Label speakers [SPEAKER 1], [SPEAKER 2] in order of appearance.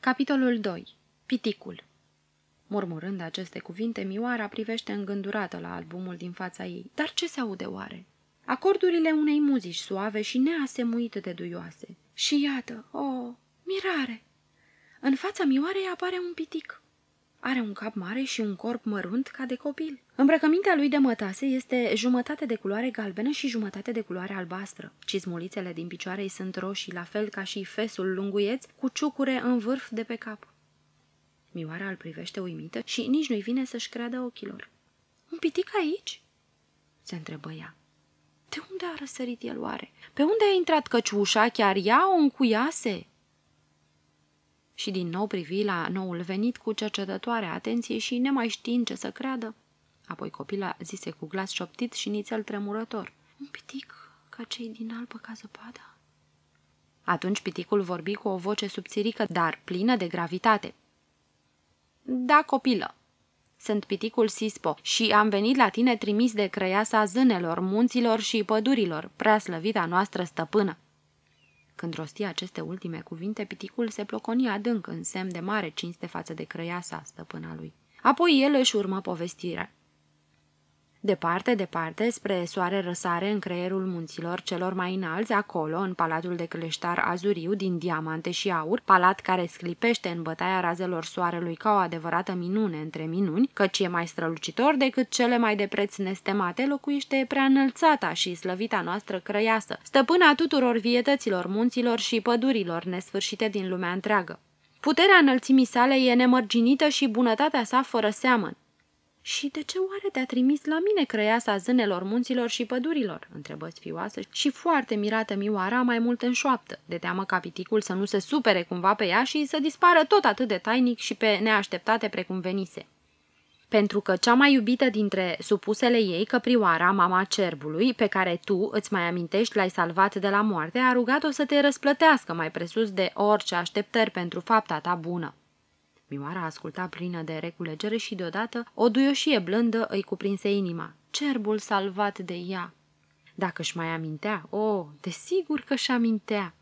[SPEAKER 1] Capitolul 2. Piticul Murmurând aceste cuvinte, Mioara privește îngândurată la albumul din fața ei. Dar ce se aude oare? Acordurile unei muzici suave și neasemuit de duioase. Și iată, o, oh, mirare! În fața Mioarei apare un pitic. Are un cap mare și un corp mărunt ca de copil. Îmbrăcămintea lui de mătase este jumătate de culoare galbenă și jumătate de culoare albastră. Cizmulițele din picioare sunt roșii, la fel ca și fesul lunguieț, cu ciucure în vârf de pe cap. Mioara îl privește uimită și nici nu-i vine să-și creadă ochilor. Un pitic aici?" se întrebă ea. De unde a răsărit el oare? Pe unde a intrat căciușa? Chiar ea o încuiase?" Și din nou privi la noul venit cu cercetătoare atenție și nemai știind ce să creadă. Apoi copila zise cu glas șoptit și nițel tremurător. Un pitic ca cei din albă ca zăpada? Atunci piticul vorbi cu o voce subțirică, dar plină de gravitate. Da, copilă, sunt piticul Sispo și am venit la tine trimis de crăiasa zânelor, munților și pădurilor, prea slăvita noastră stăpână. Când rosti aceste ultime cuvinte, piticul se ploconi adânc în semn de mare cinste față de crăiasa stăpâna lui. Apoi el își urmă povestirea. Departe, departe, spre soare răsare în creierul munților celor mai înalți, acolo, în palatul de cleștar azuriu din diamante și aur, palat care sclipește în bătaia razelor soarelui ca o adevărată minune între minuni, căci e mai strălucitor decât cele mai de preț nestemate, locuiește prea înălțata și slăvita noastră crăiasă, stăpâna tuturor vietăților munților și pădurilor nesfârșite din lumea întreagă. Puterea înălțimii sale e nemărginită și bunătatea sa fără seamăn. Și de ce oare te-a trimis la mine crăiasa zânelor munților și pădurilor?" întrebă sfioasă și foarte mirată Mioara mai mult în șoaptă, de teamă ca piticul să nu se supere cumva pe ea și să dispară tot atât de tainic și pe neașteptate precum venise. Pentru că cea mai iubită dintre supusele ei, căprioara, mama cerbului, pe care tu, îți mai amintești, l-ai salvat de la moarte, a rugat-o să te răsplătească mai presus de orice așteptări pentru fapta ta bună. Mioara asculta plină de reculegere și deodată o duioșie blândă îi cuprinse inima. Cerbul salvat de ea! Dacă își mai amintea, o, oh, desigur că își amintea!